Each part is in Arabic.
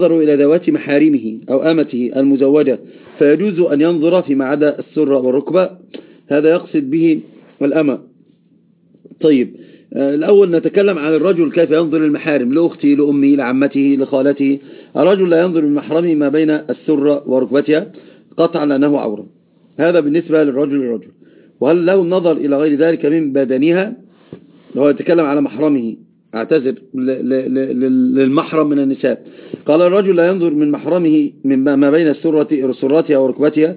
نظر إلى ذوات محارمه أو أمته المزوجة فيجوز أن ينظر فيما عدا السرة والركبة. هذا يقصد به الأمة. طيب آه، الأول نتكلم عن الرجل كيف ينظر المحارم لأختي لأمي لعمته لخالته. الرجل لا ينظر المحرم ما بين السرة وركبتها قطعا لأنه عورة. هذا بالنسبة للرجل للرجل. وهل له النظر إلى غير ذلك من بدنها؟ هو يتكلم على محرمه. أعتذر للمحرم من النساء. قال الرجل لا ينظر من محرمه من ما بين السرة سرتها وركبتها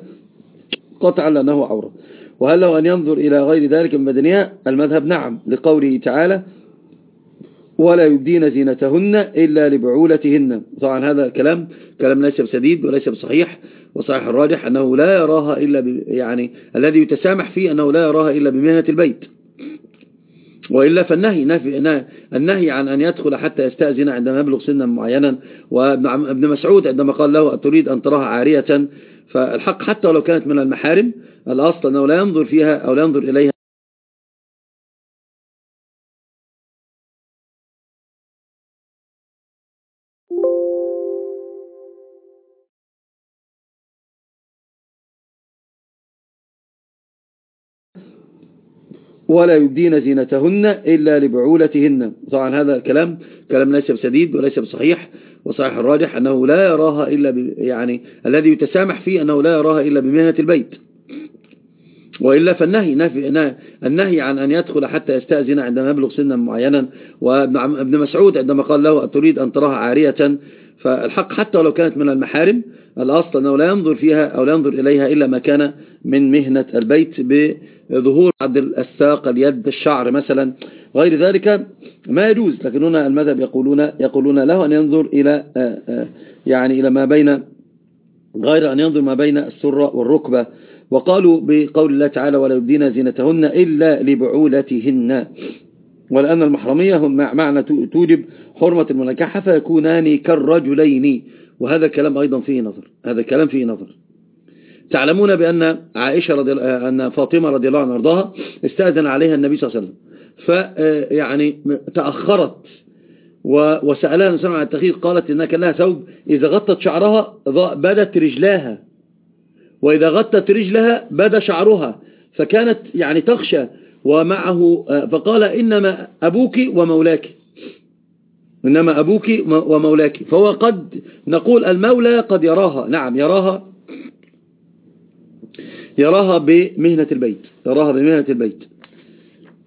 قطعا لأنه عورة. وهل له أن ينظر إلى غير ذلك من بدنها المذهب نعم لقوله تعالى ولا يبدين زينتهن إلا لبعولتهن. طبعا هذا كلام كلام ليس بسديد وليس بصحيح وصحيح الراجح أنه لا يراها إلا يعني الذي يتسامح فيه أنه لا يراها إلا بمهنة البيت. وإلا فالنهي نهي النهي عن أن يدخل حتى يستأذن عندما يبلغ سنا معينا. وابن مسعود عندما قال له تريد أن تراها عارية؟ فالحق حتى ولو كانت من المحارم الأصل أنه لا ينظر فيها أو لا ينظر إليها. ولا يبدين زينتهن إلا لبعولتهن. طبعا هذا كلام كلام ليس بسديد وليس بصحيح وصحيح الراجح أنه لا يراها إلا يعني الذي يتسامح فيه أنه لا يراها إلا بمهنة البيت. وإلا فالنهي نهي النهي عن أن يدخل حتى يستأذن عندما يبلغ سنا معينا. وابن مسعود عندما قال له تريد أن تراها عارية فالحق حتى ولو كانت من المحارم الأصل أنه لا ينظر فيها أو لا ينظر إليها إلا ما كان من مهنة البيت بظهور عد الساق اليد الشعر مثلا. غير ذلك ما يجوز لكن هنا المذهب يقولون يقولون له أن ينظر إلى آه، آه، يعني إلى ما بين غير أن ينظر ما بين السرة والركبة. وقالوا بقول الله تعالى ولا يبدين زينتهن إلا لبعولتهن. ولأن المحرمية هم معنى توجب حرمة المنكحة فيكونان كالرجلين. وهذا كلام أيضا فيه نظر. هذا كلام فيه نظر. تعلمون بأن عائشة رضي أن فاطمة رضي الله عنها أرضاها استأذن عليها النبي صلى الله عليه وسلم. فيعني تأخرت وسألها النبي عن التخيط قالت إنها كان لها ثوب. إذا غطت شعرها بدت رجلاها. وإذا غطت رجلها بدا شعرها. فكانت يعني تخشى ومعه فقال إنما أبوك ومولاك. إنما أبوك ومولاك. فهو قد نقول المولى قد يراها. نعم يراها يراها بمهنة البيت. يراها بمهنة البيت.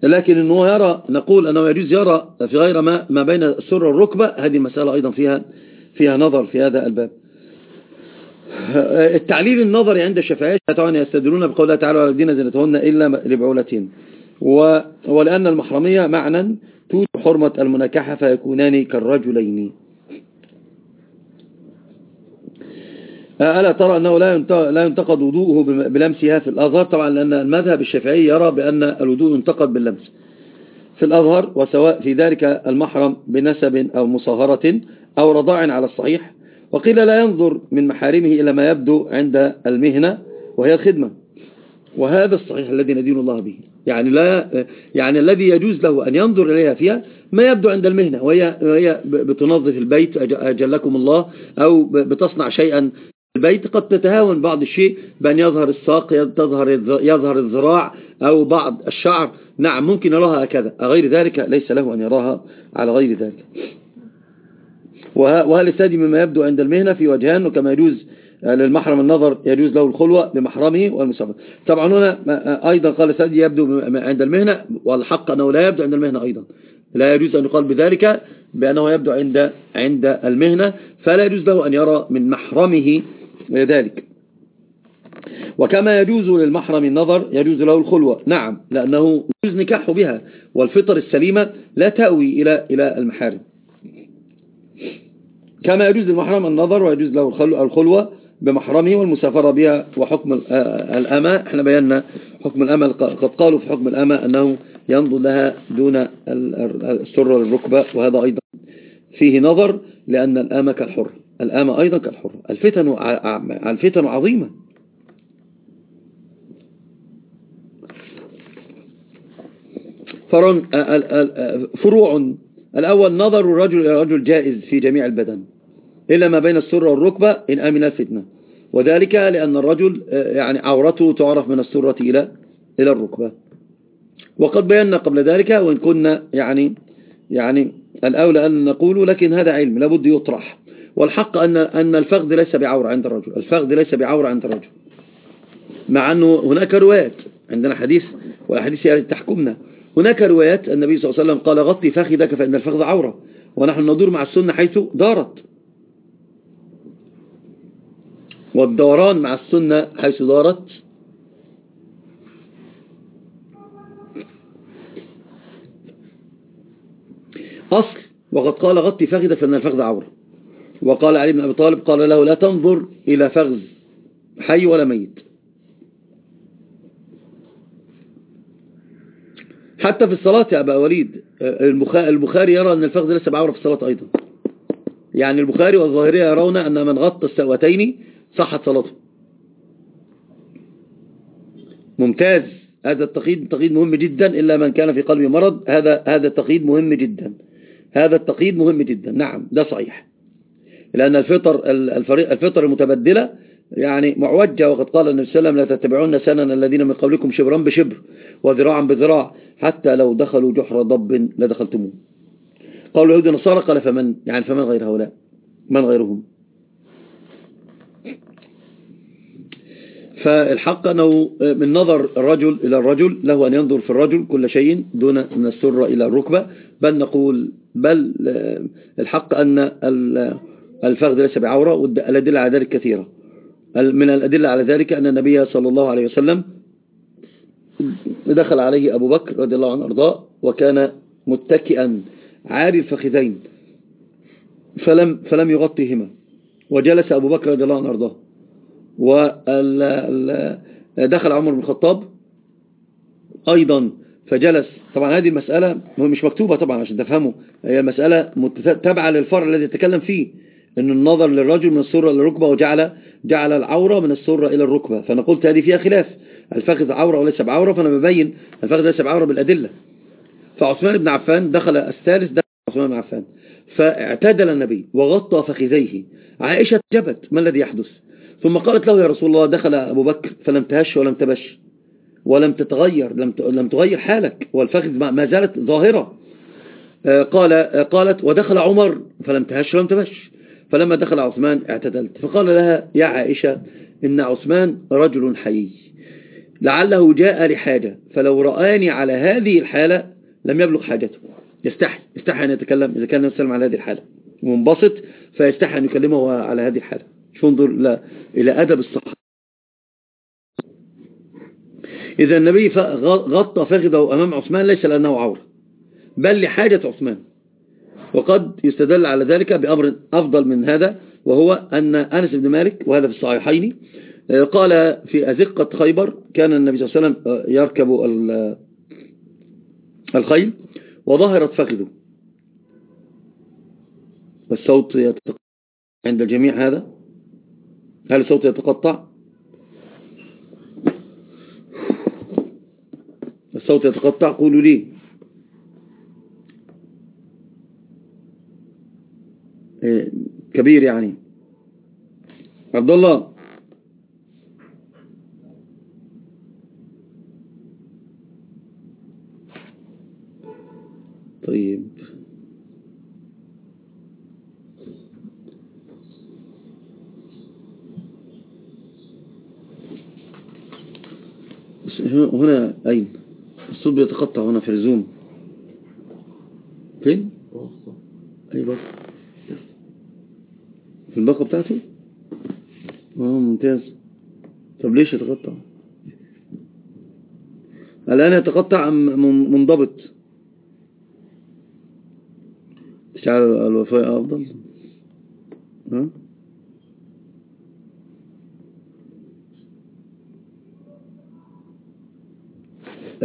لكن أنه يرى نقول أنه يجوز يرى في غير ما, ما بين السر والركبة هذه مسألة أيضا فيها فيها نظر في هذا الباب. التعليل النظري عند الشافعية يستدلون بقول الله تعالى والذين زينتهن إلا لبعولتهن ولأن المحرمية معنى توجب حرمة المناكحة فيكونان كالرجلين. ألا ترى أنه لا ينتقد وضوءه بلمسها في الأظهر؟ طبعا لأن المذهب الشافعي يرى بأن الوضوء ينتقد باللمس. في الأظهر وسواء في ذلك المحرم بنسب أو مصاهرة أو رضاع على الصحيح وقيل لا ينظر من محارمه إلى ما يبدو عند المهنة وهي الخدمة وهذا الصحيح الذي ندين الله به. يعني لا يعني الذي يجوز له أن ينظر إليها فيها ما يبدو عند المهنة وهي, وهي بتنظف البيت أجلكم الله أو بتصنع شيئا البيت. قد تتهاون بعض الشيء بأن يظهر الساق تظهر يظهر الذراع أو بعض الشعر. نعم ممكن يراها هكذا غير ذلك ليس له أن يراها على غير ذلك. وهل السادي مما يبدو عند المهنة في وجهان؟ وكما يجوز للمحرم النظر يجوز له الخلوة بمحرمه والمسافر طبعا هنا أيضا قال السادي يبدو عند المهنة والحق أنه لا يبدو عند المهنة أيضا. لا يجوز أن يقال بذلك بأنه يبدو عند عند المهنة فلا يجوز له أن يرى من محرمه ذلك. وكما يجوز للمحرم النظر يجوز له الخلوة. نعم لأنه يجوز نكاحه بها والفطر السليمة لا تأوي إلى إلى المحارم. كما يجوز للمحرم النظر ويجوز له الخلوة بمحرمه والمسافرة بها وحكم الأمة. إحنا بينا حكم الأمة قد قالوا في حكم الأمة أنه ينظر لها دون السر الركبة وهذا أيضا فيه نظر لأن الأمة كالحر. الآمة أيضا كالحر. الفتن الفتن عظيمة. فروع. الأول نظر الرجل إلى الرجل جائز في جميع البدن. إلا ما بين السرة والركبة إن أمن الفتنة. وذلك لأن الرجل يعني عورته تعرف من السرة إلى إلى الركبة. وقد بينا قبل ذلك وإن كنا يعني يعني الأولى أن نقول لكن هذا علم لابد يطرح. والحق أن أن الفخذ ليس بعورة عند الرجل الفخذ ليس بعورة عند الرجل. مع أنه هناك روايات عندنا حديث والحديث يعني تحكمنا. هناك روايات النبي صلى الله عليه وسلم قال غطي فخذك فإن الفخذ عورة ونحن ندور مع السنة حيث دارت. والدوران مع السنة حيث دارت. أصل وقد قال غطي فخذك فإن الفخذ عورة. وقال علي بن أبي طالب قال له لا تنظر إلى فخذ حي ولا ميت. حتى في الصلاة يا أبا وليد البخاري يرى أن الفخذ ليس بعورة في الصلاة أيضا. يعني البخاري والظاهرية يرون أن من غطى السواتين صحت صلاته ممتاز. هذا التقييد تقييد مهم جدا إلا من كان في قلبه مرض هذا هذا التقييد مهم جدا. هذا التقييد مهم جدا. نعم ده صحيح. لأن الفطر الفطر المتبدلة يعني معوجة وقد قال النبي صلى الله عليه وسلم لا تتبعون سنن الذين من قبلكم شبرا بشبر وذراعا بذراع حتى لو دخلوا جحر ضب لدخلتموه. قالوا اليهود النصارى قال فمن يعني فمن غير هؤلاء؟ من غيرهم؟ فالحق أنه من نظر الرجل إلى الرجل له أن ينظر في الرجل كل شيء دون أن السر إلى الركبة. بل نقول بل الحق أن الفخذ ليس بعورة والأدلة على ذلك كثيرة. من الأدلة على ذلك أن النبي صلى الله عليه وسلم دخل عليه أبو بكر رضي الله عنه أرضاه وكان متكئا عاري الفخذين فلم, فلم يغطيهما. وجلس أبو بكر رضي الله عنه أرضاه. ودخل عمر بن الخطاب أيضا فجلس. طبعا هذه المسألة مش مكتوبة طبعا عشان تفهموا. هي مسألة تابعة للفرع الذي يتكلم فيه أن النظر للرجل من السرة إلى الركبة وجعل جعل العورة من السرة إلى الركبة. فأنا قلت هذه فيها خلاف. الفخذ عورة وليس بعورة فأنا ببين الفخذ ليس بعورة بالأدلة. فعثمان بن عفان دخل الثالث دخل عثمان بن عفان. فاعتدل النبي وغطى فخذيه. عائشة جبت ما الذي يحدث؟ ثم قالت له يا رسول الله دخل أبو بكر فلم تهش ولم تبش ولم تتغير لم لم تغير حالك والفخذ ما زالت ظاهرة. آه، قال آه، قالت ودخل عمر فلم تهش ولم تبش. فلما دخل عثمان اعتدلت فقال لها يا عائشة إن عثمان رجل حي لعله جاء لحاجة فلو رآني على هذه الحالة لم يبلغ حاجته. يستحي يستحي أن يتكلم إذا كان يسلم على هذه الحالة منبسط فيستحي أن يكلمه على هذه الحالة. انظر إلى أدب الصحابة. إذا النبي غطى فخذه أمام عثمان ليس لأنه عورة بل لحاجة عثمان. وقد يستدل على ذلك بأمر أفضل من هذا وهو أن أنس بن مالك وهذا في الصحيحين قال في أزقة خيبر كان النبي صلى الله عليه وسلم يركب الخيل وظهرت فخذه. الصوت يتقطع عند الجميع هذا. هل الصوت يتقطع؟ الصوت يتقطع؟ قولوا لي. إيه، كبير يعني. عبد الله. طيب. هنا أين؟ الصوت بيتقطع هنا في الزوم. فين؟ أي بقى في الباقة بتاعته؟ آه ممتاز. طب ليش يتقطع؟ الآن يتقطع منضبط؟ تشعر الوفاء أفضل. ها؟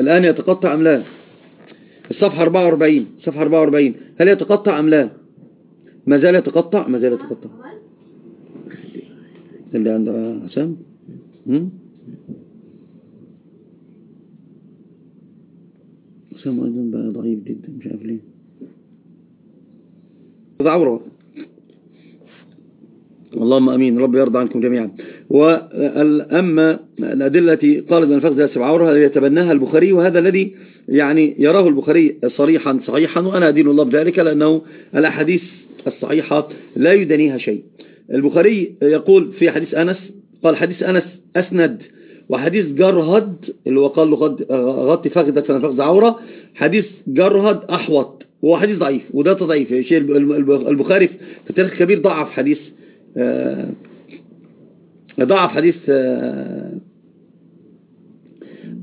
الآن يتقطع أم لا؟ الصفحة 44 صفحة 44 هل يتقطع أم لا؟ ما زال يتقطع؟ ما زال يتقطع. اللي عنده حسام حسام أيضا بقى ضعيف جدا مش عارف ليه. هذا عورة. اللهم أمين. رب يرضى عنكم جميعا. وأما الأدلة التي قالت أن الفخذ يسب عورها يتبناها البخاري وهذا الذي يعني يراه البخاري صريحا صحيحا وأنا أدين الله بذلك لأنه الأحاديث الصحيحة لا يدنيها شيء. البخاري يقول في حديث أنس قال حديث أنس أسند وحديث جرهد اللي هو قال له غطي فخذك فخذ عورة حديث جرهد أحوط وهو حديث ضعيف وده تضعيف البخاري في التاريخ الكبير ضعف حديث آه، ضعف حديث آه،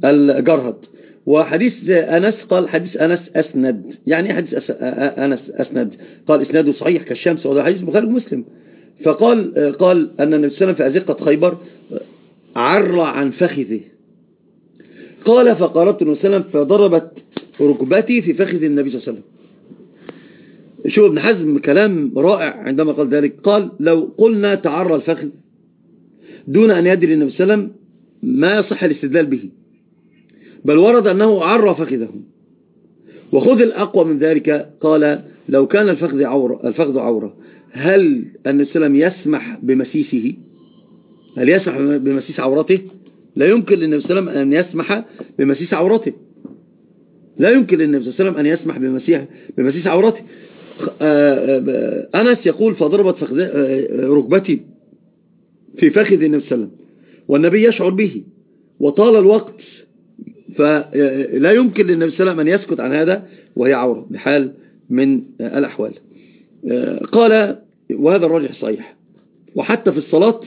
الجرهد. وحديث أنس قال حديث أنس أسند. يعني حديث أنس أسند؟ قال إسناده صحيح كالشمس وهذا حديث البخاري ومسلم. فقال قال أن النبي صلى الله عليه وسلم في أزقة خيبر عر عن فخذه. قال فقربت النبي صلى الله عليه وسلم فضربت ركبتي في فخذ النبي صلى الله عليه وسلم. شوف ابن حزم كلام رائع عندما قال ذلك. قال لو قلنا تعرى الفخذ دون أن يدري النبي صلى الله عليه وسلم ما يصح الاستدلال به بل ورد أنه عرى فخذه وخذ الأقوى من ذلك قال لو كان الفخذ عورة, الفخذ عورة هل النبي صلى الله عليه وسلم يسمح بمسيسه هل يسمح بمسيس عورته لا يمكن للنبي صلى الله عليه وسلم أن يسمح بمسيس عورته لا يمكن للنبي صلى الله عليه وسلم أن يسمح بمسيح بمسيس عورته آه، آه، أنس يقول فضربت آه، ركبتي في فخذ النبي صلى الله عليه وسلم. والنبي يشعر به. وطال الوقت. فلا يمكن للنبي صلى الله عليه وسلم أن يسكت عن هذا وهي عورة بحال من الأحوال. قال وهذا الراجح صحيح. وحتى في الصلاة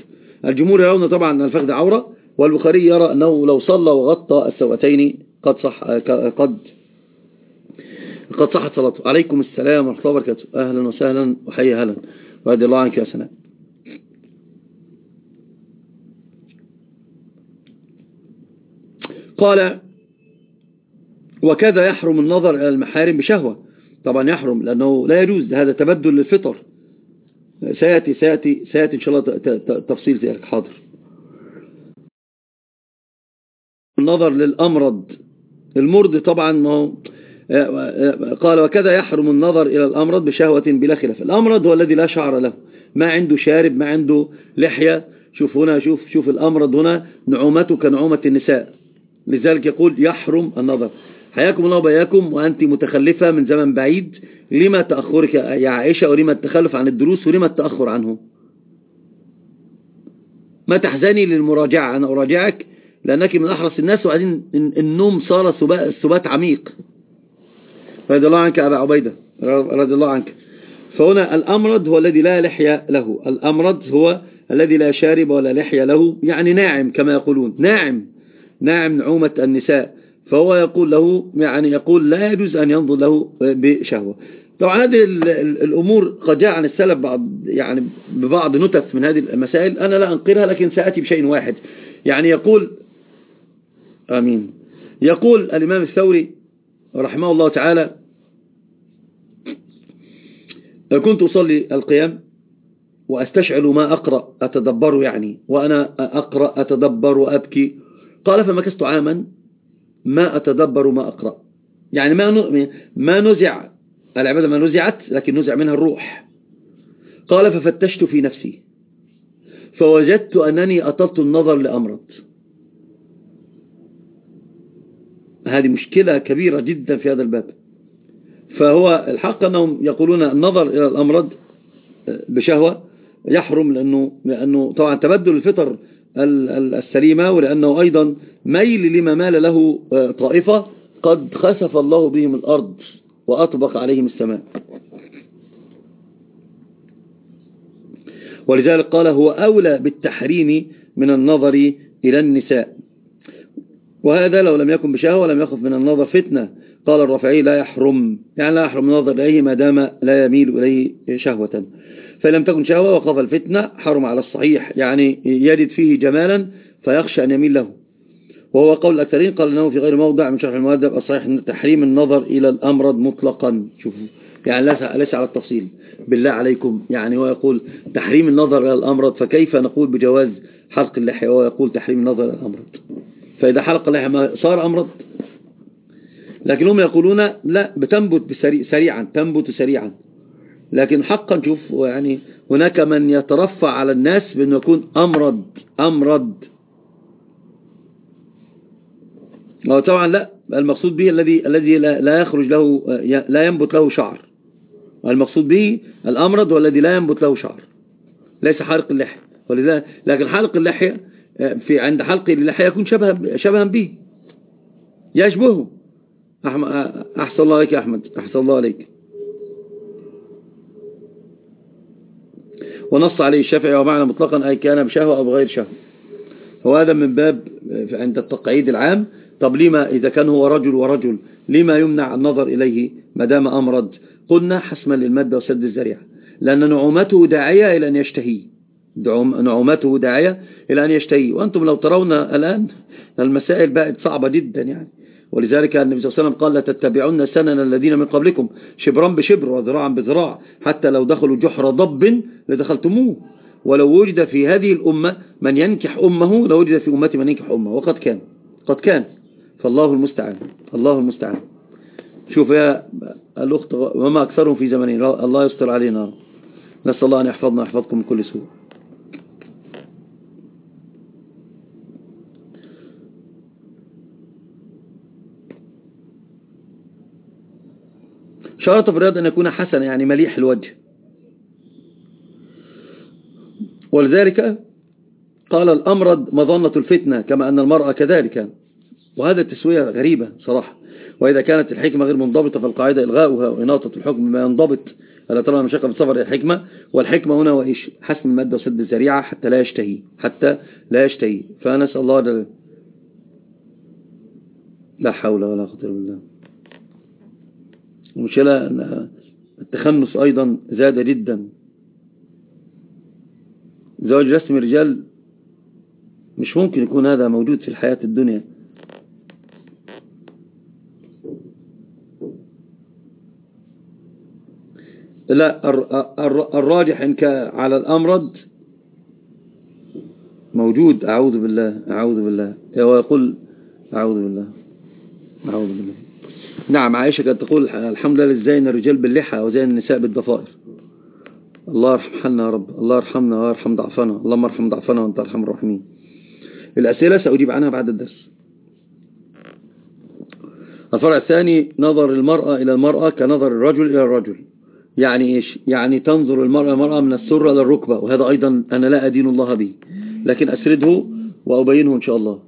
الجمهور يرون طبعا أن الفخذ عورة والبخاري يرى أنه لو صلى وغطى السوأتين قد صح قد قد صحت صلاته. عليكم السلام ورحمة الله وبركاته. أهلا وسهلا وحي أهلا. وهدي الله عنك يا سناء قال وكذا يحرم النظر إلى المحارم بشهوة. طبعا يحرم لأنه لا يجوز هذا تبدل للفطر. سيأتي سيأتي سيأتي إن شاء الله تفصيل ذلك حاضر. النظر للأمرض. المرض طبعا ما هو قال وكذا يحرم النظر إلى الأمرض بشهوة بلا خلاف. الأمرض هو الذي لا شعر له. ما عنده شارب ما عنده لحية. شوف هنا شوف شوف الأمرض هنا نعومته كنعومة النساء. لذلك يقول يحرم النظر. حياكم الله وبياكم وأنت متخلفة من زمن بعيد لما تأخرك يا عائشة ولما التخلف عن الدروس ولما التأخر عنه. ما تحزني للمراجعة. أنا أراجعك لأنك من أحرص الناس وبعدين النوم صار سبات عميق. رضي الله عنك أبا عبيدة. رضي الله عنك. فهنا الأمرض هو الذي لا لحية له. الأمرض هو الذي لا شارب ولا لحية له يعني ناعم كما يقولون. ناعم. ناعم نعومة النساء. فهو يقول له يعني يقول لا يجوز أن ينظر له بشهوة. طبعا هذه الأمور قد جاء عن السلف بعض يعني ببعض نتف من هذه المسائل. أنا لا أنقرها لكن سأتي بشيء واحد. يعني يقول آمين. يقول الإمام الثوري رحمه الله تعالى كنت أصلي القيام وأستشعر ما أقرأ أتدبر يعني وأنا أقرأ أتدبر وأبكي. قال فمكثت عاما ما أتدبر ما أقرأ. يعني ما ما نزع العبادة ما نزعت لكن نزع منها الروح. قال ففتشت في نفسي. فوجدت أنني أطلت النظر لأمرض. هذه مشكلة كبيرة جدا في هذا الباب. فهو الحق أنهم يقولون النظر إلى الأمرض بشهوة يحرم لأنه, لأنه طبعا تبدل الفطر السليمة ولأنه أيضا ميل لما مال له طائفة قد خسف الله بهم الأرض وأطبق عليهم السماء. ولذلك قال هو أولى بالتحريم من النظر إلى النساء. وهذا لو لم يكن بشهوة لم يخف من النظر فتنة. قال الرافعي لا يحرم يعني لا يحرم النظر إليه ما دام لا يميل إليه شهوة. فلم تكن شهوة وقف الفتنة حرم على الصحيح يعني يجد فيه جمالا فيخشى أن يميل له. وهو قول الأكثرين قال أنه في غير موضع من شرح المؤدب الصحيح تحريم النظر إلى الأمرض مطلقا. شوفوا يعني ليس على التفصيل. بالله عليكم. يعني هو يقول تحريم النظر إلى الأمرض فكيف نقول بجواز حلق اللحية؟ وهو يقول تحريم النظر إلى الأمرض فإذا حلق اللحية ما صار أمرض لكن هم يقولون لا بتنبت سريعا تنبت سريعا. لكن حقا شوف يعني هناك من يترفع على الناس بأنه يكون أمرد أمرد طبعا لا المقصود به الذي الذي لا يخرج له لا ينبت له شعر. المقصود به الأمرد والذي لا ينبت له شعر. ليس حالق اللحية. ولذا لكن حلق اللحية في عند حلق اللحية يكون شبها شبها به. يشبهه. أحسن الله عليك يا أحمد. أحسن الله عليك. ونص عليه الشافعي ومعنى مطلقا أي كان بشهوة أو بغير شهوة. وهذا من باب عند التقعيد العام. طب لما إذا كان هو رجل ورجل لما يمنع النظر إليه ما دام أمرض؟ قلنا حسما للمادة وسد الزريعة لأن نعومته داعية إلى أن يشتهي. نعومته داعية إلى أن يشتهي. وأنتم لو ترون الآن المسائل بقت صعبة جدا يعني. ولذلك النبي صلى الله عليه وسلم قال لتتبعون سنن الذين من قبلكم. شبرا بشبر وذراعا بذراع. حتى لو دخلوا جحر ضب لدخلتموه. ولو وجد في هذه الأمة من ينكح أمه لو وجد في أمتي من ينكح أمه. وقد كان. قد كان. فالله المستعان. الله المستعان. شوف يا الأخت وما أكثرهم في زمنين الله يستر علينا. نسأل الله أن يحفظنا ويحفظكم من كل سوء. شرط في الرياض أن يكون حسنا يعني مليح الوجه ولذلك قال الأمرد مظنة الفتنة كما أن المرأة كذلك. وهذا التسوية غريبة صراحة. وإذا كانت الحكمة غير منضبطة فالقاعدة إلغاؤها وإناطة الحكم ما ينضبط. ألا ترى مشاقة بالسفر الحكمة؟ والحكمة هنا وإيش؟ حسم المادة وسد الزريعة حتى لا يشتهي حتى لا يشتهي. فنسأل الله لا حول ولا قوة إلا بالله. المشكلة أن التخنص أيضا زاد جدا. زواج رسم الرجال مش ممكن يكون هذا موجود في الحياة الدنيا. لا الراجح إن كان على الأمرد موجود. أعوذ بالله أعوذ بالله. هو يقول أعوذ بالله أعوذ بالله. نعم عائشة كانت تقول الحمد لله زين الرجال باللحى وزين النساء بالضفائر. الله يرحمنا يا رب الله يرحمنا ويرحم ضعفنا اللهم ارحم ضعفنا وانت ارحم الراحمين. الأسئلة سأجيب عنها بعد الدرس. الفرع الثاني نظر المرأة إلى المرأة كنظر الرجل إلى الرجل. يعني إيش؟ يعني تنظر المرأة المرأة من السرة إلى الركبة وهذا أيضا أنا لا أدين الله به. لكن أسرده وأبينه إن شاء الله.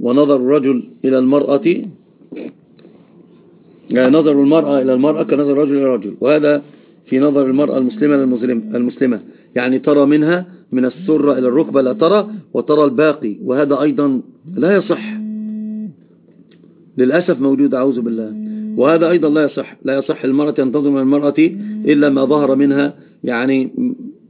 ونظر الرجل إلى المرأة نظر المرأة إلى المرأة كنظر الرجل إلى الرجل. وهذا في نظر المرأة المسلمة المسلمة. يعني ترى منها من السرة إلى الركبة لا ترى وترى الباقي. وهذا أيضا لا يصح. للأسف موجود أعوذ بالله. وهذا أيضا لا يصح. لا يصح المرأة أن تنظر من المرأة إلا ما ظهر منها. يعني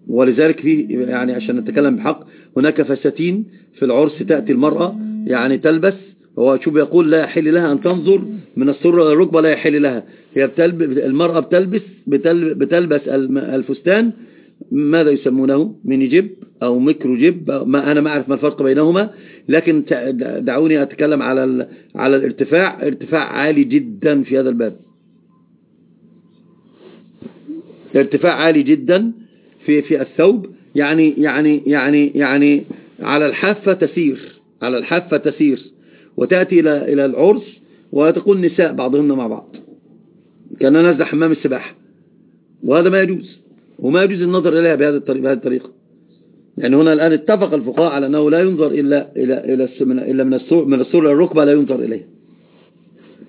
ولذلك في يعني عشان نتكلم بحق هناك فساتين في العرس تأتي المرأة يعني تلبس هو شو بيقول لا يحل لها أن تنظر من السرة إلى الركبة لا يحل لها. هي بتلبس المرأة بتلبس بتلبس الفستان ماذا يسمونه؟ ميني جيب أو ميكرو جيب ما أنا ما أعرف ما الفرق بينهما لكن دعوني أتكلم على على الارتفاع. ارتفاع عالي جدا في هذا الباب. ارتفاع عالي جدا في في الثوب. يعني يعني يعني يعني على الحافة تسير على الحافة تسير. وتأتي إلى إلى العرس وتقول نساء بعضهن مع بعض. كان نزل حمام السباحة. وهذا ما يجوز. وما يجوز النظر إليها بهذه الطريقة, بهذه الطريقة. يعني هنا الآن اتفق الفقهاء على أنه لا ينظر إلا إلى إلى إلا من السور من السور الركبة لا ينظر إليه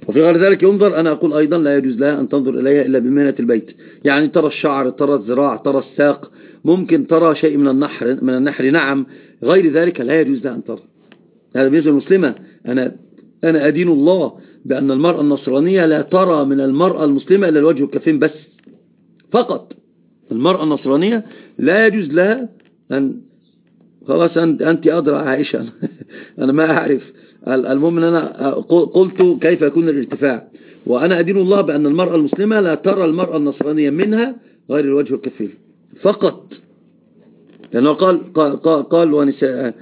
وفي غير ذلك ينظر أنا أقول أيضا لا يجوز لها أن تنظر إليها إلا بمهنة البيت. يعني ترى الشعر ترى الذراع ترى الساق. ممكن ترى شيء من النحر من النحر. نعم غير ذلك لا يجوز لها أن ترى. هذا بالنسبة للمسلمة أنا أنا أدين الله بأن المرأة النصرانية لا ترى من المرأة المسلمة إلا الوجه الكفين بس فقط. المرأة النصرانية لا يجوز لها أن خلاص أنت أدرى عائشة. أنا ما أعرف. المهم أن أنا قلت كيف يكون الارتفاع. وأنا أدين الله بأن المرأة المسلمة لا ترى المرأة النصرانية منها غير الوجه الكفير فقط. لأنه قال قال, قال, ونساء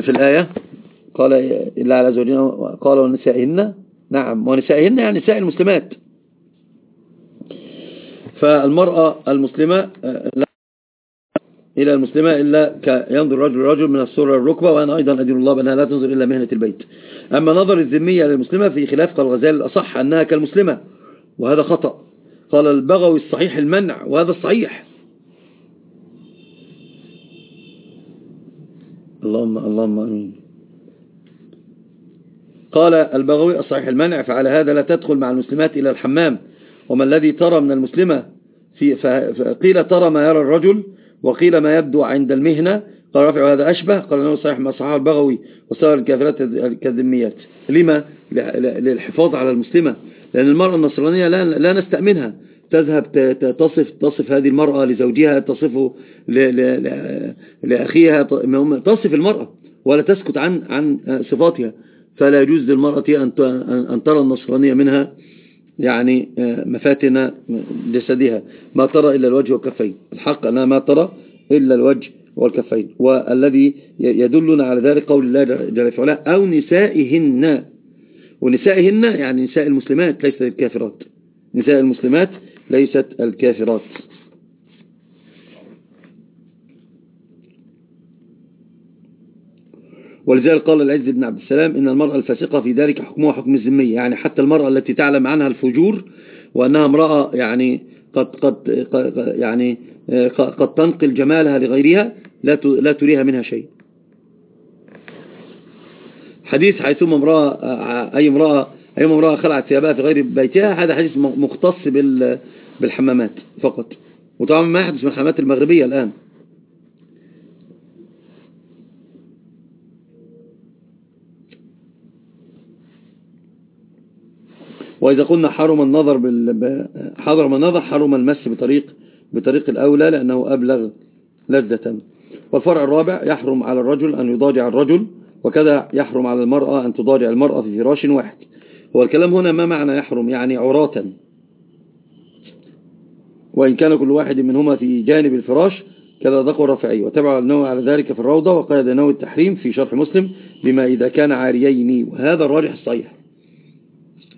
في الآية؟ قال إلا على زوجنا قال ونسائهن. نعم ونسائهن يعني نساء المسلمات. فالمرأة المسلمة لا إلى المسلمة إلا ينظر رجل رجل من السورة الركبة وأنا أيضا أدين الله بأنها لا تنظر إلا مهنة البيت. أما نظر الذمية للمسلمة في خلاف قال الغزال الأصح أنها كالمسلمة وهذا خطأ. قال البغوي الصحيح المنع وهذا الصحيح. اللهم اللهم أمين. قال البغوي الصحيح المنع فعلى هذا لا تدخل مع المسلمات إلى الحمام. وما الذي ترى من المسلمة في فقيل ترى ما يرى الرجل وقيل ما يبدو عند المهنة. قال رافع هذا أشبه. قال أنه صحيح ما صحاه البغوي وصار الكافرات كالذميات لما؟ للحفاظ على المسلمة. لأن المرأة النصرانية لا, لا نستأمنها. تذهب تصف تصف هذه المرأة لزوجها تصفه لأخيها تصف المرأة ولا تسكت عن عن صفاتها. فلا يجوز للمرأة أن ترى النصرانية منها يعني مفاتن جسدها. ما ترى إلا الوجه والكفين. الحق أنها ما ترى إلا الوجه والكفين. والذي يدلنا على ذلك قول الله جل وعلا أو نسائهن. ونسائهن يعني نساء المسلمات ليست الكافرات نساء المسلمات ليست الكافرات. ولذلك قال العز بن عبد السلام إن المرأة الفاسقة في ذلك حكمها حكم الزمية يعني حتى المرأة التي تعلم عنها الفجور وأنها امرأة يعني قد, قد, قد يعني قد تنقل جمالها لغيرها لا لا تريها منها شيء. حديث حيثما امرأة أي امرأة أي امرأة خلعت ثيابها في غير بيتها. هذا حديث مختص بالحمامات فقط. وطبعا ما يحدث من الحمامات المغربية الآن. وإذا قلنا حرم النظر بال... حرم النظر حرم المس بطريق بطريق الأولى لأنه أبلغ لذة. والفرع الرابع يحرم على الرجل أن يضاجع الرجل وكذا يحرم على المرأة أن تضاجع المرأة في فراش واحد. هو الكلام هنا ما معنى يحرم؟ يعني عراة. وإن كان كل واحد منهما في جانب الفراش كذا ذكر رفعي وتبع النووي على ذلك في الروضة وقيد نووي التحريم في شرح مسلم بما إذا كان عاريين. وهذا الراجح الصحيح.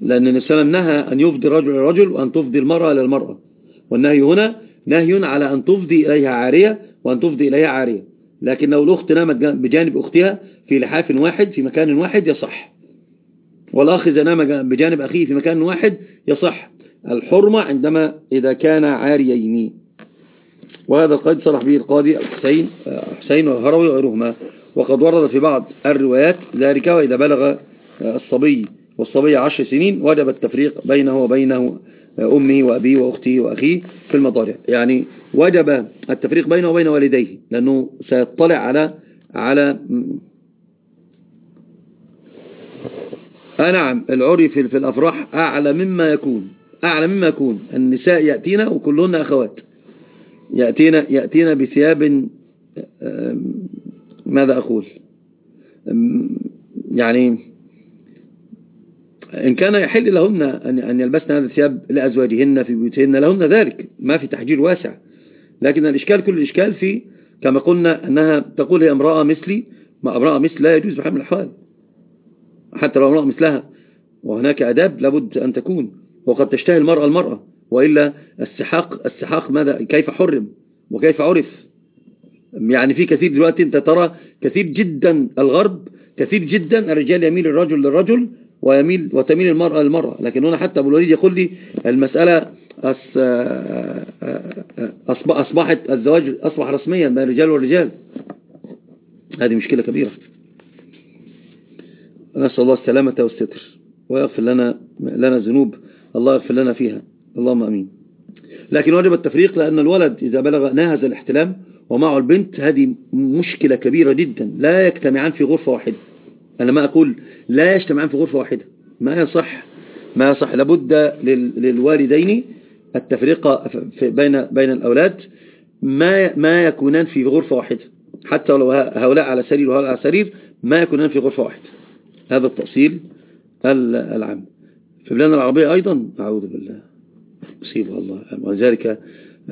لأن النبي صلى الله عليه وسلم نهى أن يفضي الرجل الرجل وأن تفضي المرأة للمرأة والنهي هنا نهي على أن تفضي إليها عارية وأن تفضي إليها عارية. لكن لو الأخت نامت بجانب أختها في لحاف واحد في مكان واحد يصح. والأخ إذا نام بجانب أخيه في مكان واحد يصح الحرمة عندما إذا كان عاريين. وهذا القيد صرح به القاضي الحسين حسين والهروي وغيرهما. وقد ورد في بعض الروايات ذلك وإذا بلغ الصبي والصبي عشر سنين وجب التفريق بينه وبينه أمه وأبيه وأخته وأخيه في المضارع يعني وجب التفريق بينه وبين والديه لأنه سيطلع على على آه نعم العري في الأفراح أعلى مما يكون أعلى مما يكون. النساء يأتينا وكلهن أخوات. يأتينا, يأتينا بثياب ماذا أقول؟ يعني إن كان يحل لهن أن يلبسن هذا الثياب لأزواجهن في بيوتهن لهن ذلك ما في تحجير واسع. لكن الإشكال كل الإشكال في كما قلنا أنها تقول هي امرأة مثلي ما امرأة مثل لا يجوز بحال من الأحوال حتى لو امرأة مثلها وهناك أداب لابد أن تكون وقد تشتهي المرأة المرأة وإلا السحاق السحاق ماذا؟ كيف حرم؟ وكيف عرف؟ يعني في كثير دلوقتي أنت ترى كثير جدا الغرب كثير جدا الرجال يميل الرجل للرجل ويميل وتميل المرأة للمرأة. لكن هنا حتى أبو الوليد يقول لي المسألة أصبحت الزواج أصبح رسميا بين الرجال والرجال. هذه مشكلة كبيرة. نسأل الله السلامة والستر. ويغفر لنا لنا ذنوب. الله يغفر لنا فيها. اللهم أمين. لكن واجب التفريق لأن الولد إذا بلغ ناهز الاحتلام ومعه البنت هذه مشكلة كبيرة جدا. لا يجتمعان في غرفة واحدة. أنا ما أقول لا يجتمعان في غرفة واحدة. ما يصح ما يصح. لابد للوالدين التفريق بين بين الأولاد. ما ما يكونان في غرفة واحدة. حتى لو هؤلاء على سرير وهؤلاء على سرير ما يكونان في غرفة واحدة. هذا التأصيل العام. في بلادنا العربية أيضا أعوذ بالله. مصيبة الله. ولذلك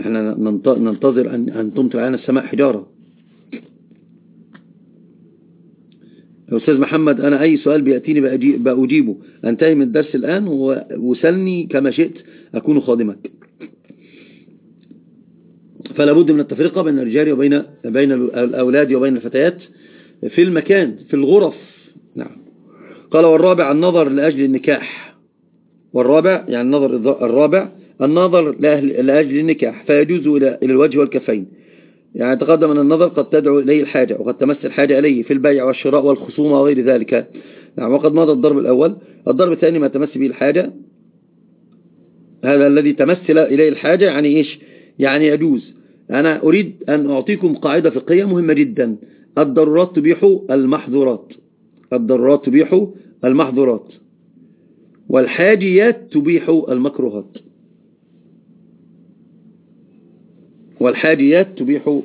إحنا ننتظر أن تمطر علينا السماء حجارة. أستاذ محمد أنا أي سؤال بيأتيني بأجيبه. أنتهي من الدرس الآن وسلني كما شئت أكون خادمك. فلا بد من التفرقة بين الرجال وبين بين الأولاد وبين الفتيات في المكان في الغرف. نعم. قال والرابع النظر لأجل النكاح. والرابع يعني النظر الرابع النظر لأجل النكاح فيجوز إلى الوجه والكفين. يعني تقدم أن النظر قد تدعو إليه الحاجة وقد تمس الحاجة إليه في البيع والشراء والخصومة وغير ذلك. نعم وقد مضى الضرب الأول. الضرب الثاني ما تمس به الحاجة. هذا الذي تمثل إليه الحاجة يعني إيش؟ يعني يجوز. أنا أريد أن أعطيكم قاعدة فقهية مهمة جدا. الضرورات تبيح المحظورات. الضرورات تبيح المحظورات. والحاجيات تبيح المكروهات. والحاجيات تبيح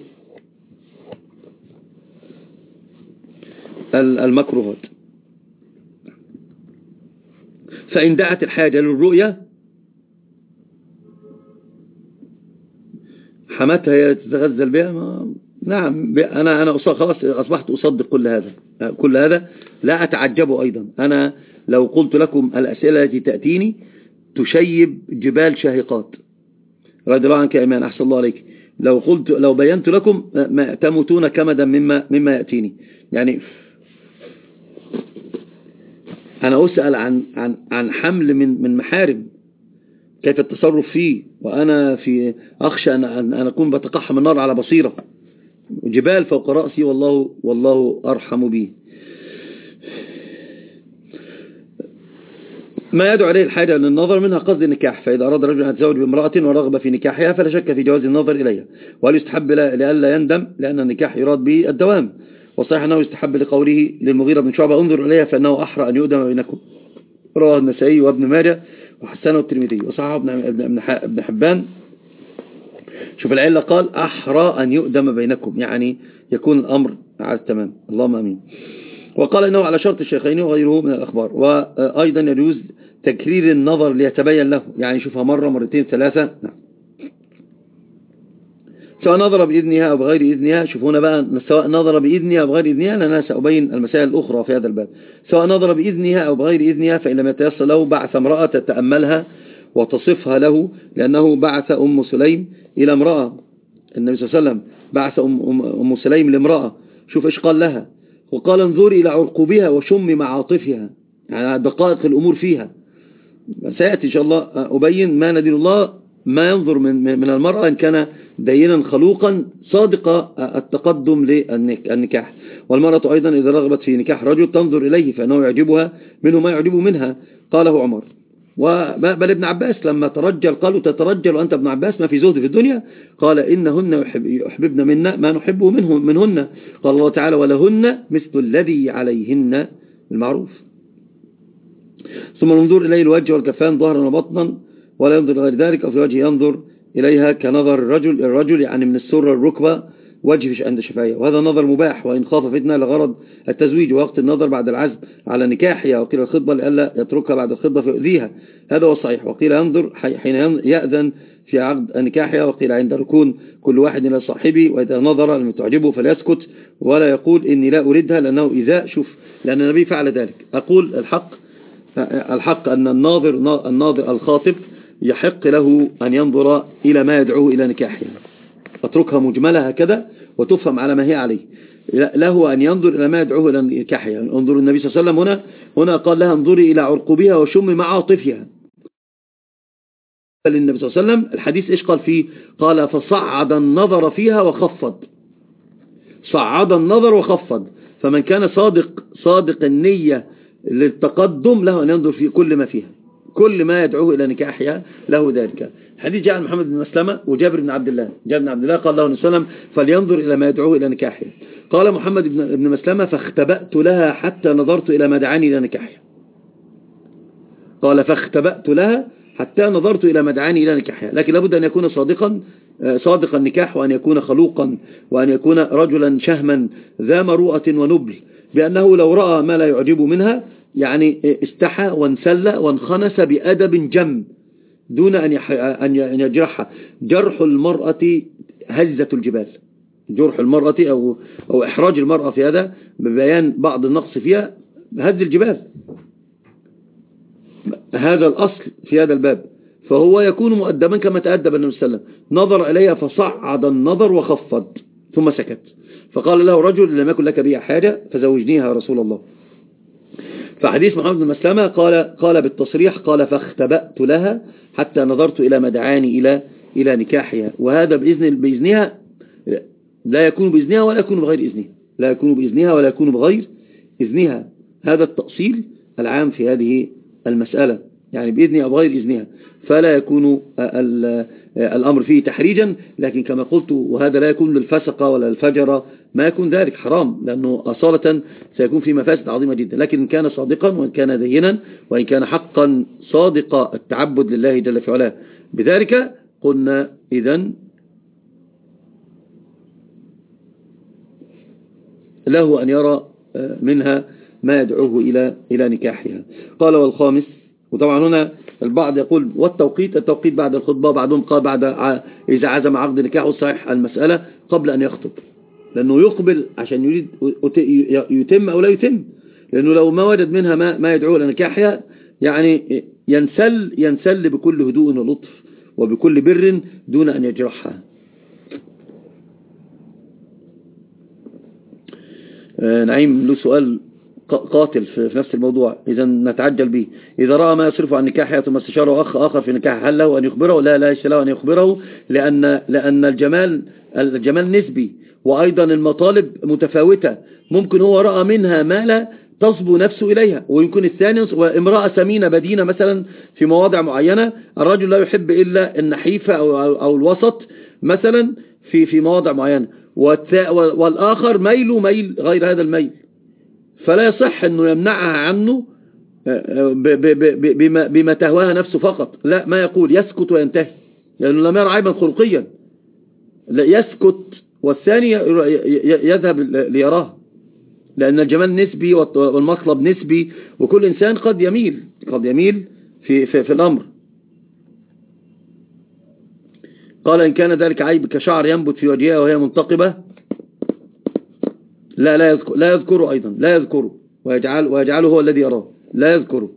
المكروهات. فإن دعت الحاجة للرؤية حماتها هي تتغزل بها نعم أنا أنا خلاص أصبحت أصدق كل هذا كل هذا. لا أتعجبه أيضا. أنا لو قلت لكم الأسئلة التي تأتيني تشيب جبال شاهقات. رضي الله عنك يا إيمان أحسن الله عليك. لو قلت لو بينت لكم ما تموتون كمدا مما مما يأتيني. يعني أنا أسأل عن عن عن حمل من من محارم. كيف التصرف فيه؟ وأنا في أخشى أن أن أكون بتقحم النار على بصيرة. جبال فوق رأسي والله والله أرحم بي. ما يدعو عليه الحاجة للنظر منها قصد النكاح فإذا أراد رجل أن يتزوج بامرأة ورغب في نكاحها فلا شك في جواز النظر إليها. وهل يستحب لألا يندم؟ لأن النكاح يراد به الدوام وصحيح أنه يستحب لقوله للمغيرة بن شعبة انظر إليها فأنه أحرى أن يؤدم بينكم. رواه النسائي وابن ماجه وحسنه الترمذي. وصححه ابن ابن حبان. شوف العلة قال أحرى أن يؤدم بينكم يعني يكون الأمر على التمام اللهم أمين. وقال إنه على شرط الشيخين وغيره من الأخبار. وأيضا يجوز تكرير النظر ليتبين له يعني يشوفها مرة مرتين ثلاثة. نعم. سواء نظر بإذنها أو بغير إذنها شوفونا بقى سواء نظر بإذنها أو بغير إذنها أنا سأبين المسائل الأخرى في هذا الباب. سواء نظر بإذنها أو بغير إذنها فإن لم يتيسر له بعث امرأة تتأملها وتصفها له لأنه بعث أم سليم إلى امرأة. النبي صلى الله عليه وسلم بعث أم, أم سليم لامرأة. شوف إيش قال لها. وقال انظري إلى عرقوبها وشم معاطفها. يعني دقائق الأمور فيها. سيأتي إن شاء الله أبين ما ندين الله ما ينظر من من المرأة إن كان دينا خلوقا صادق التقدم للنكاح والمرأة أيضا إذا رغبت في نكاح رجل تنظر إليه فإنه يعجبها منه ما يعجب منها. قاله عمر. بل ابن عباس لما ترجل قالوا تترجل وأنت ابن عباس ما في زهد في الدنيا؟ قال إنهن يحببن منا ما نحبه منهم منهن. قال الله تعالى ولهن مثل الذي عليهن بالمعروف. ثم ننظر إليه الوجه والكفان ظهرا وبطنا ولا ينظر غير ذلك. أو في وجه ينظر إليها كنظر الرجل الرجل يعني من السرة الركبة. وجه عند الشفاية وهذا نظر مباح وإن خاف فتنة لغرض التزويج ووقت النظر بعد العزم على نكاحها وقيل الخطبة لألا يتركها بعد الخطبة فيؤذيها. هذا هو الصحيح. وقيل ينظر حين يأذن في عقد نكاحها وقيل عند ركون كل واحد إلى صاحبه وإذا نظر لم تعجبه فليسكت ولا يقول إني لا أريدها لأنه إذا شوف لأن النبي فعل ذلك. أقول الحق الحق أن الناظر الناظر الخاطب يحق له أن ينظر إلى ما يدعوه إلى نكاحها اتركها مجملة هكذا وتفهم على ما هي عليه. له أن ينظر إلى ما يدعوه إلى نكاحها يعني انظر النبي صلى الله عليه وسلم هنا هنا قال لها انظري إلى عرقبها وشم معاطفها للنبي صلى الله عليه وسلم الحديث إيش قال فيه؟ قال فصعد النظر فيها وخفض. صعد النظر وخفض. فمن كان صادق صادق النية للتقدم له أن ينظر في كل ما فيها. كل ما يدعوه إلى نكاحها له ذلك. حديث جاء عن محمد بن مسلمة وجابر بن عبد الله. جابر بن عبد الله قال الله عليه وسلم فلينظر إلى ما يدعوه إلى نكاحها قال محمد بن مسلمة فاختبأت لها حتى نظرت إلى ما دعاني إلى نكاحها قال فاختبأت لها حتى نظرت إلى ما دعاني إلى نكاحها لكن لابد أن يكون صادقا صادق النكاح وأن يكون خلوقا وأن يكون رجلا شهما ذا مروءة ونبل بأنه لو رأى ما لا يعجب منها يعني استحى وانسل وانخنس بأدب جم دون أن يجرحها جرح المرأة هزة الجبال. جرح المرأة أو, أو إحراج المرأة في هذا ببيان بعض النقص فيها هز الجبال. هذا الأصل في هذا الباب. فهو يكون مؤدبا كما تأدب النبي صلى الله عليه وسلم. نظر إليها فصعد النظر وخفض ثم سكت. فقال له رجل لم يكن لك بها حاجة فزوجنيها يا رسول الله. فحديث محمد بن مسلمة قال, قال بالتصريح قال فاختبأت لها حتى نظرت إلى ما دعاني إلى, إلى نكاحها. وهذا بإذن بإذنها لا يكون بإذنها ولا يكون بغير إذنها. لا يكون بإذنها ولا يكون بغير إذنها. هذا التأصيل العام في هذه المسألة. يعني بإذنها أو بغير إذنها. فلا يكون الأمر فيه تحريجا. لكن كما قلت وهذا لا يكون للفسقة ولا الفجرة ما يكون ذلك حرام لأنه أصالة سيكون في مفاسد عظيمة جدا. لكن إن كان صادقا وإن كان دينا وإن كان حقا صادق التعبد لله جل في علاه. بذلك قلنا إذن له أن يرى منها ما يدعوه إلى إلى نكاحها. قال والخامس وطبعا هنا البعض يقول والتوقيت التوقيت بعد الخطبة بعضهم قال بعد إذا عزم عقد نكاحه صحيح المسألة قبل أن يخطب. لأنه يقبل عشان يريد يتم أو لا يتم. لأنه لو ما وجد منها ما, ما يدعو لنكاحها يعني ينسل ينسل بكل هدوء ولطف وبكل بر دون أن يجرحها. آه، نعيم له سؤال قاتل في نفس الموضوع. إذا نتعجل به. إذا رأى ما يصرف عن نكاحه ثم استشاره أخ آخر في نكاح هل له أن يخبره؟ لا لا له أن يخبره لأن, لأن الجمال الجمال نسبي. وأيضا المطالب متفاوتة. ممكن هو رأى منها ما لا تصبو نفسه إليها. ويمكن الثاني وامرأة سمينة بدينة مثلا في مواضع معينة الرجل لا يحب إلا النحيفة أو, أو الوسط مثلا في في مواضع معينة. والآخر ميل ميل غير هذا الميل. فلا يصح أنه يمنعها عنه آه، بما, بما تهواها نفسه فقط. لا ما يقول يسكت وينتهي لأنه لم يرى عيبا خلقيا. لا يسكت والثاني يذهب ليراه لأن الجمال نسبي والمطلب نسبي وكل إنسان قد يميل قد يميل في, في, في الأمر. قال إن كان ذلك عيب كشعر ينبت في وجهها وهي منتقبة لا لا يذكر لا يذكره أيضا لا يذكره ويجعل ويجعله هو الذي يراه لا يذكره.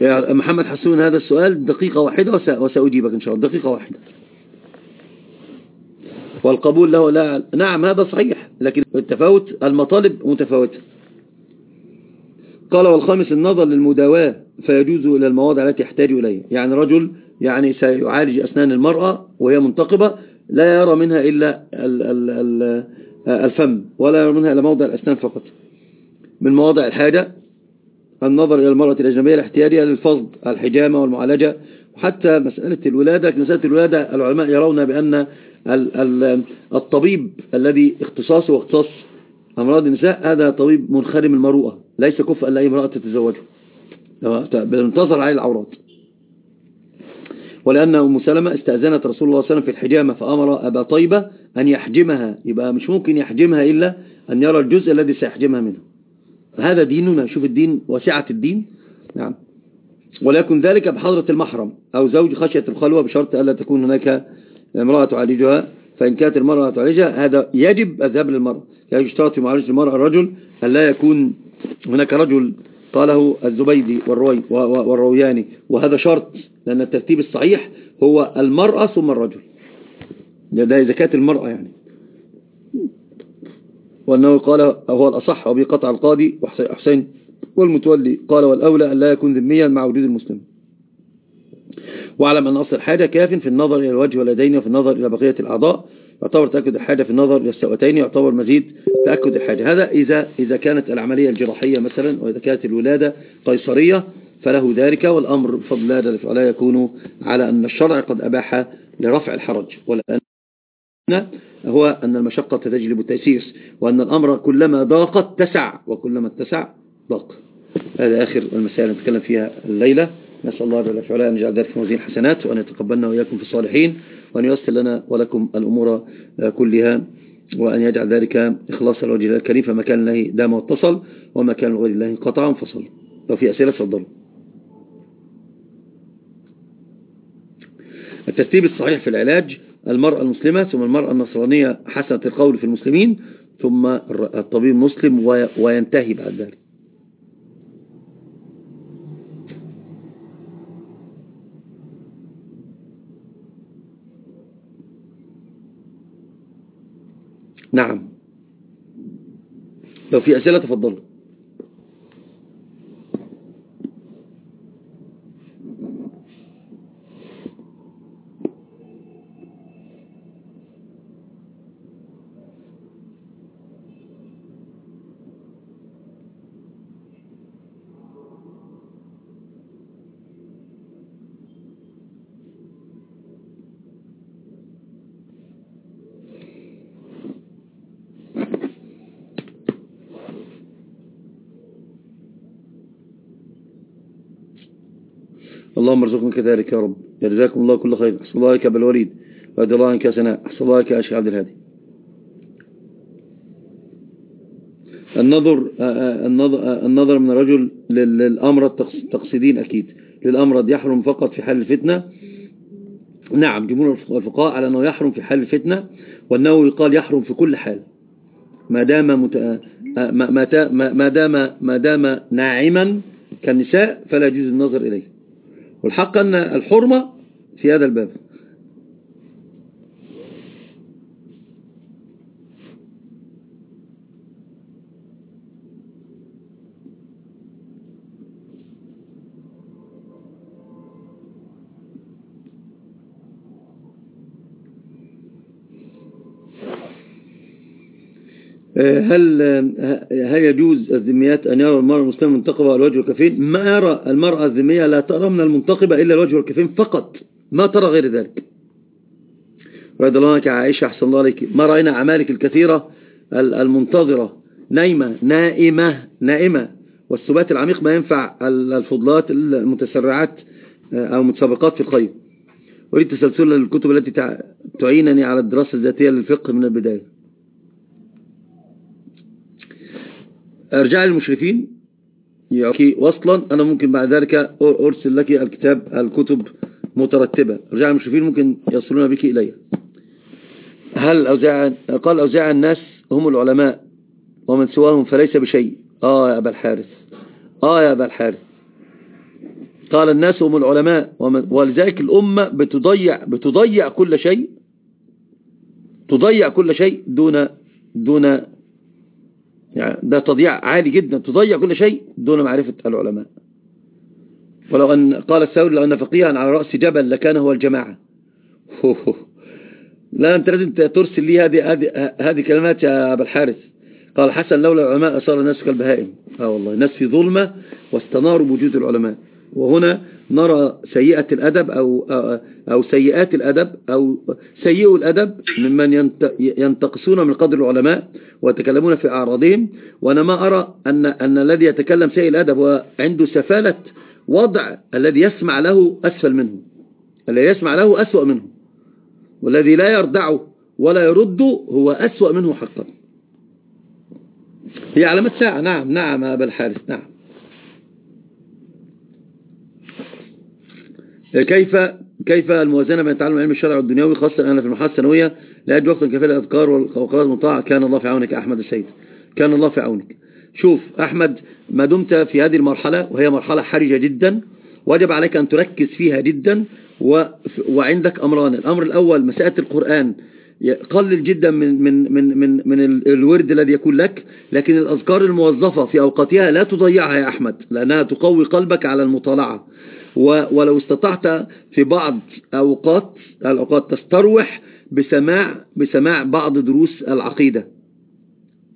يا محمد حسون هذا السؤال دقيقة واحدة وسأجيبك إن شاء الله دقيقة واحدة. والقبول له لا نعم هذا صحيح لكن التفاوت المطالب متفاوتة. قال والخامس النظر للمداواة فيجوز إلى المواضع التي يحتاج إليها. يعني رجل يعني سيعالج أسنان المرأة وهي منتقبة لا يرى منها إلا الفم ولا يرى منها إلا موضع الأسنان فقط. من مواضع الحاجة النظر إلى المرأة الأجنبية الاحتياجية للفض الحجامة والمعالجة وحتى مسألة الولادة مسألة الولادة العلماء يرون بأن الطبيب الذي اختصاصه واختصاص أمراض النساء هذا طبيب منخرم المروءة ليس كفءا لأي امرأة تتزوجه. بانتظر عليه العورات. ولأن أم سلمة استأذنت رسول الله صلى الله عليه وسلم في الحجامة فأمر أبا طيبة أن يحجمها. يبقى مش ممكن يحجمها إلا أن يرى الجزء الذي سيحجمها منه. هذا ديننا شوف الدين وسعة الدين. نعم. وليكن ذلك بحضرة المحرم أو زوج خشية الخلوة بشرط ألا تكون هناك امرأة تعالجها فإن كانت المرأة تعالجها هذا يجب الذهاب للمرأة. يشترط في معالجة المرأة الرجل أن لا يكون هناك رجل قاله الزبيدي والروي والروياني. وهذا شرط لأن الترتيب الصحيح هو المرأة ثم الرجل. ده زكاة المرأة يعني. وأنه قال هو الأصح وبقطع القاضي وحسين والمتولي قال والأولى أن لا يكون ذميا مع وجود المسلم. واعلم أن أصل الحاجة كاف في النظر إلى الوجه واليدين وفي النظر إلى بقية الأعضاء. يعتبر تأكد الحاجة في النظر إلى السوأتين يعتبر مزيد تأكد الحاجة. هذا إذا, إذا كانت العملية الجراحية مثلا وإذا كانت الولادة قيصرية فله ذلك والأمر بفضل الله فلا يكون على أن الشرع قد أباح لرفع الحرج. ولأن هو أن المشقة تجلب التيسير وأن الأمر كلما ضاقت تسع وكلما اتسع ضاق. هذا آخر المسائل نتكلم فيها الليلة. نسأل الله جل وعلا أن يجعل ذلك في موازين الحسنات وأن يتقبلنا وإياكم في الصالحين. وأن ييسر لنا ولكم الأمور كلها وأن يجعل ذلك إخلاص الوجه الله الكريم فما كان الله دام واتصل وما كان غير الله انقطع وانفصل لو في أسئلة تفضلوا. الترتيب الصحيح في العلاج المرأة المسلمة ثم المرأة النصرانية حسنة القول في المسلمين ثم الطبيب مسلم وينتهي بعد ذلك. نعم. لو في أسئلة تفضلوا. ارزقنا كذلك يا رب. جزاكم الله كل خير. أحسن الله لك أبا الوليد. وأدى الله عنك سناء. أحسن الله لك أشي عبد الهادي. النظر النظر, النظر من رجل للأمر التقصيدين أكيد. للأمرض يحرم فقط في حال الفتنة. نعم جمهور الفقهاء على أنه يحرم في حال الفتنة وأنه يقال يحرم في كل حال. ما دام مت... ما دام ما دام ناعما كالنساء فلا يجوز النظر إليه. والحق أن الحرمة في هذا الباب. هل هل يجوز الذميات أن يرى المرأة المسلمة المنتقبة الوجه والكفين ما يرى المرأة الذمية لا ترى من المنتقبة إلا الوجه والكفين فقط ما ترى غير ذلك. رضي الله عنك عائشة أحسن الله عليك. ما رأينا أعمالك الكثيرة المنتظرة نايمة نائمة نائمة. والسبات العميق ما ينفع الفضلات المتسرعات أو متسابقات في الخير أريد تسلسل الكتب التي تعينني على الدراسة الذاتية للفقه من البداية. أرجع للمشرفين يعطي وصلا. أنا ممكن بعد ذلك أرسل لك الكتاب الكتب مترتبة. أرجع للمشرفين ممكن يصلون بك إلي. هل أوزاع قال أوزاع الناس هم العلماء ومن سواهم فليس بشيء. آه يا أبا الحارث. آه يا أبا الحارث. قال الناس هم العلماء ولذلك الأمة بتضيع بتضيع كل شيء تضيع كل شيء دون دون يعني ده تضييع عالي جدا تضيع كل شيء دون معرفة العلماء. ولو أن قال الثوري لو أن فقيها على رأس جبل لكان هو الجماعة. لا أنت لازم ترسل لي هذه هذه هذه كلمات يا أبا الحارث. قال حسن لولا العلماء صار الناس كالبهائم. آه والله الناس في ظلمة واستناروا بوجود العلماء. وهنا نرى سيئة الأدب أو, أو سيئات الأدب أو سيئوا الأدب ممن ينتقصون من قدر العلماء ويتكلمون في أعراضهم. وأنا ما أرى أن, أن الذي يتكلم سيء الأدب وعنده سفالة وضع الذي يسمع له أسفل منه الذي يسمع له أسوأ منه والذي لا يردعه ولا يرد هو أسوأ منه حقا. هي علامة ساعة. نعم نعم أبا الحارث نعم. كيف كيف الموازنة بين تعلم العلم الشرعي والدنيوي خاصة أنا في المرحلة الثانوية لا أجد وقتا كفاية الأذكار والقرارات المطاعة. كان الله في عونك أحمد السيد. كان الله في عونك. شوف أحمد ما دمت في هذه المرحلة وهي مرحلة حرجة جدا وجب عليك أن تركز فيها جدا و... وعندك أمران. الأمر الأول مسألة القرآن. قلل جدا من من من من من الورد الذي يكون لك لكن الأذكار الموظفة في أوقاتها لا تضيعها يا أحمد لأنها تقوي قلبك على المطالعة. ولو استطعت في بعض أوقات الأوقات تستروح بسماع بسماع بعض دروس العقيدة.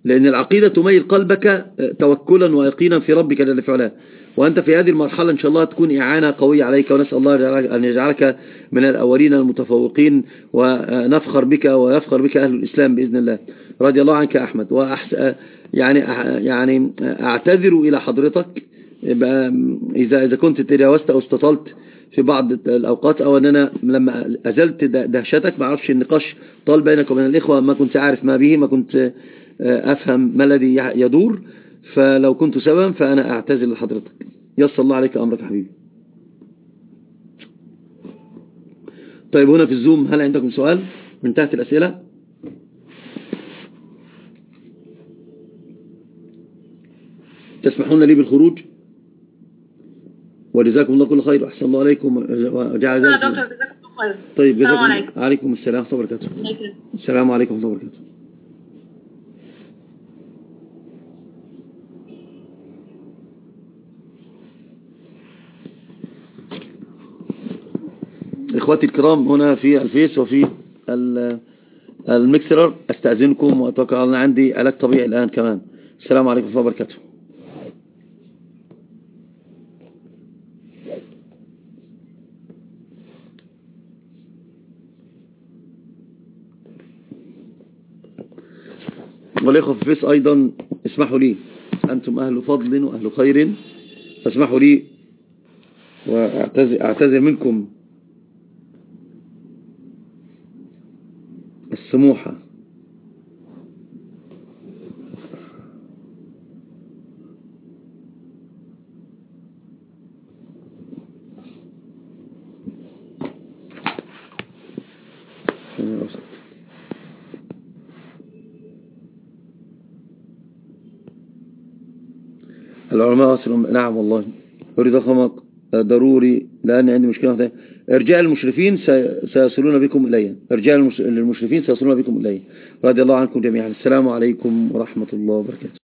لأن العقيدة تميل قلبك توكلا ويقينا في ربك جل فعلا وأنت في هذه المرحلة إن شاء الله تكون إعانة قوية عليك ونسأل الله أن يجعلك من الأولين المتفوقين ونفخر بك ويفخر بك أهل الإسلام بإذن الله. رضي الله عنك أحمد. وأحس يعني يعني أعتذر إلى حضرتك إذا إذا كنت تجاوزت أو استطلت في بعض الأوقات أو أن أنا لما أزلت دهشتك ما أعرفش النقاش طال بينك وبين الإخوة ما كنت عارف ما به ما كنت آه، أفهم ما الذي يدور. فلو كنت سببا فأنا أعتذر لحضرتك يسر الله عليك أمرك حبيبي. طيب هنا في الزوم هل عندكم سؤال من تحت الأسئلة؟ تسمحون لي بالخروج؟ وجزاكم الله كل خير أحسن الله عليكم وجعل ذلك دكتور جزاكم الله خير. طيب السلام جزاكم عليكم. عليكم السلام. ورحمة الله وبركاته. السلام. عليكم ورحمة الله وبركاته إخواتي الكرام هنا في الفيس وفي ال- ال Mixlr أستأذنكم وأتوقع أن عندي علاج طبيعي الآن كمان. السلام عليكم ورحمة الله وبركاته والإخوة في الفيس أيضا اسمحوا لي. أنتم أهل فضل وأهل خير فاسمحوا لي وأعتذر أعتذر منكم. أصلهم نعم والله. أريد رقمك ضروري لأن عندي مشكلة. واحدة. إرجاء المشرفين سي- سيصلون بكم إلي. إرجاء المش- المشرفين سيصلون بكم إلي. رضي الله عنكم جميعا. السلام عليكم ورحمة الله وبركاته.